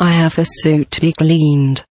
I have a suit to be cleaned.